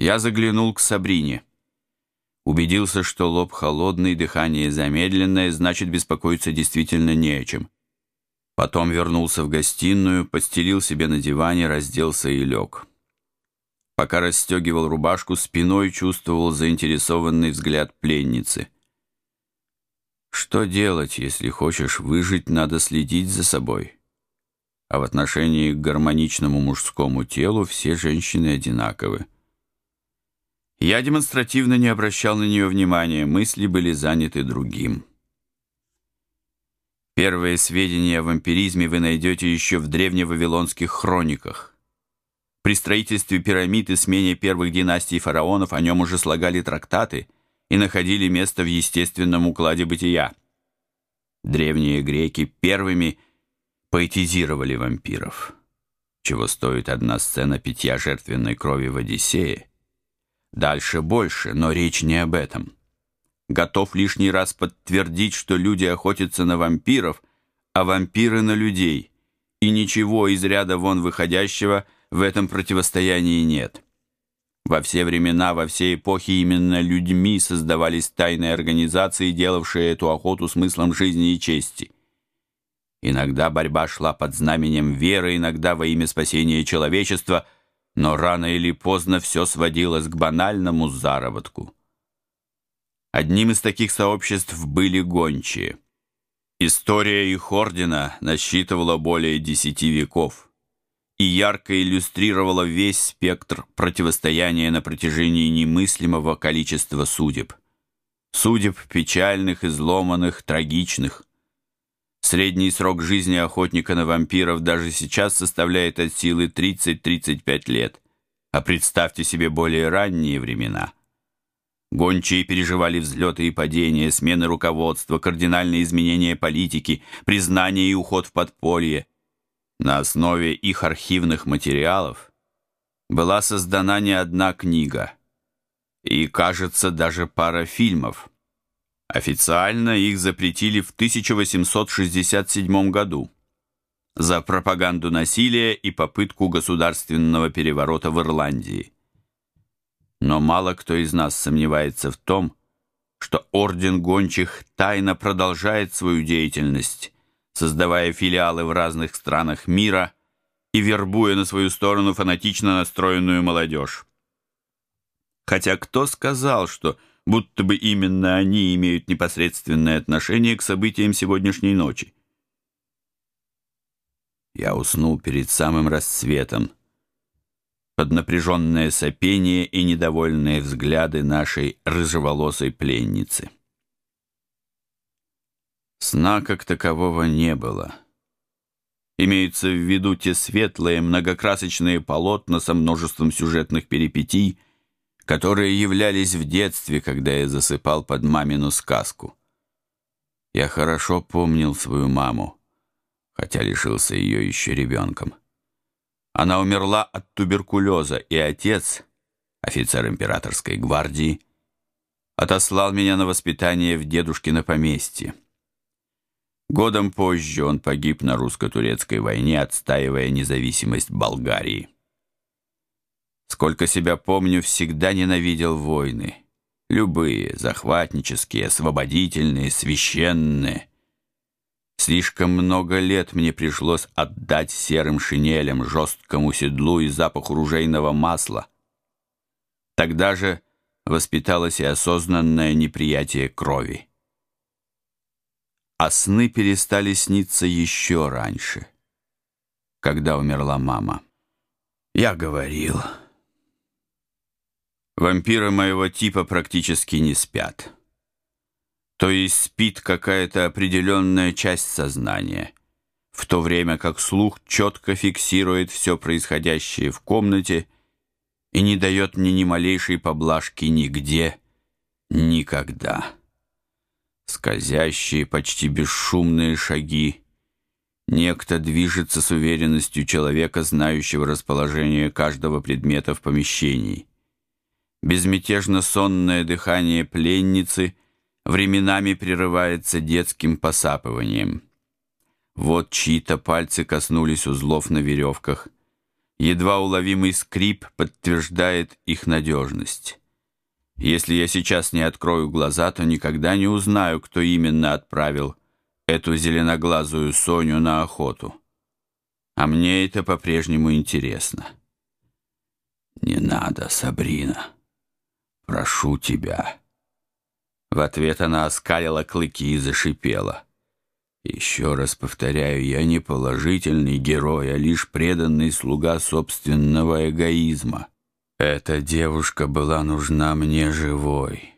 Я заглянул к Сабрине. Убедился, что лоб холодный, дыхание замедленное, значит, беспокоиться действительно не о чем. Потом вернулся в гостиную, подстелил себе на диване, разделся и лег. Пока расстегивал рубашку, спиной чувствовал заинтересованный взгляд пленницы. Что делать, если хочешь выжить, надо следить за собой. А в отношении к гармоничному мужскому телу все женщины одинаковы. Я демонстративно не обращал на нее внимания, мысли были заняты другим. Первые сведения о вампиризме вы найдете еще в древневавилонских хрониках. При строительстве пирамид и смене первых династий фараонов о нем уже слагали трактаты и находили место в естественном укладе бытия. Древние греки первыми поэтизировали вампиров, чего стоит одна сцена питья жертвенной крови в Одиссее. Дальше больше, но речь не об этом. Готов лишний раз подтвердить, что люди охотятся на вампиров, а вампиры на людей, и ничего из ряда вон выходящего в этом противостоянии нет. Во все времена, во все эпохи именно людьми создавались тайные организации, делавшие эту охоту смыслом жизни и чести. Иногда борьба шла под знаменем веры, иногда во имя спасения человечества – но рано или поздно все сводилось к банальному заработку. Одним из таких сообществ были гончие. История их ордена насчитывала более десяти веков и ярко иллюстрировала весь спектр противостояния на протяжении немыслимого количества судеб. Судеб печальных, изломанных, трагичных. Средний срок жизни охотника на вампиров даже сейчас составляет от силы 30-35 лет. А представьте себе более ранние времена. Гончие переживали взлеты и падения, смены руководства, кардинальные изменения политики, признание и уход в подполье. На основе их архивных материалов была создана не одна книга и, кажется, даже пара фильмов. Официально их запретили в 1867 году за пропаганду насилия и попытку государственного переворота в Ирландии. Но мало кто из нас сомневается в том, что Орден Гончих тайно продолжает свою деятельность, создавая филиалы в разных странах мира и вербуя на свою сторону фанатично настроенную молодежь. Хотя кто сказал, что будто бы именно они имеют непосредственное отношение к событиям сегодняшней ночи. Я уснул перед самым рассветом, под напряженное сопение и недовольные взгляды нашей рыжеволосой пленницы. Сна как такового не было. Имеются в виду те светлые, многокрасочные полотна со множеством сюжетных перипетий, которые являлись в детстве, когда я засыпал под мамину сказку. Я хорошо помнил свою маму, хотя лишился ее еще ребенком. Она умерла от туберкулеза, и отец, офицер императорской гвардии, отослал меня на воспитание в дедушкино поместье. Годом позже он погиб на русско-турецкой войне, отстаивая независимость Болгарии. Сколько себя помню, всегда ненавидел войны. Любые, захватнические, освободительные, священные. Слишком много лет мне пришлось отдать серым шинелям, жесткому седлу и запаху ружейного масла. Тогда же воспиталось и осознанное неприятие крови. А сны перестали сниться еще раньше, когда умерла мама. Я говорил... Вампиры моего типа практически не спят. То есть спит какая-то определенная часть сознания, в то время как слух четко фиксирует все происходящее в комнате и не дает мне ни малейшей поблажки нигде, никогда. Скользящие, почти бесшумные шаги. Некто движется с уверенностью человека, знающего расположение каждого предмета в помещении безмятежно сонное дыхание пленницы временами прерывается детским посапыванием. Вот чьи-то пальцы коснулись узлов на веревках. Едва уловимый скрип подтверждает их надежность. Если я сейчас не открою глаза, то никогда не узнаю, кто именно отправил эту зеленоглазую Соню на охоту. А мне это по-прежнему интересно. «Не надо, Сабрина. Прошу тебя». В ответ она оскалила клыки и зашипела. Еще раз повторяю, я не положительный герой, а лишь преданный слуга собственного эгоизма. Эта девушка была нужна мне живой.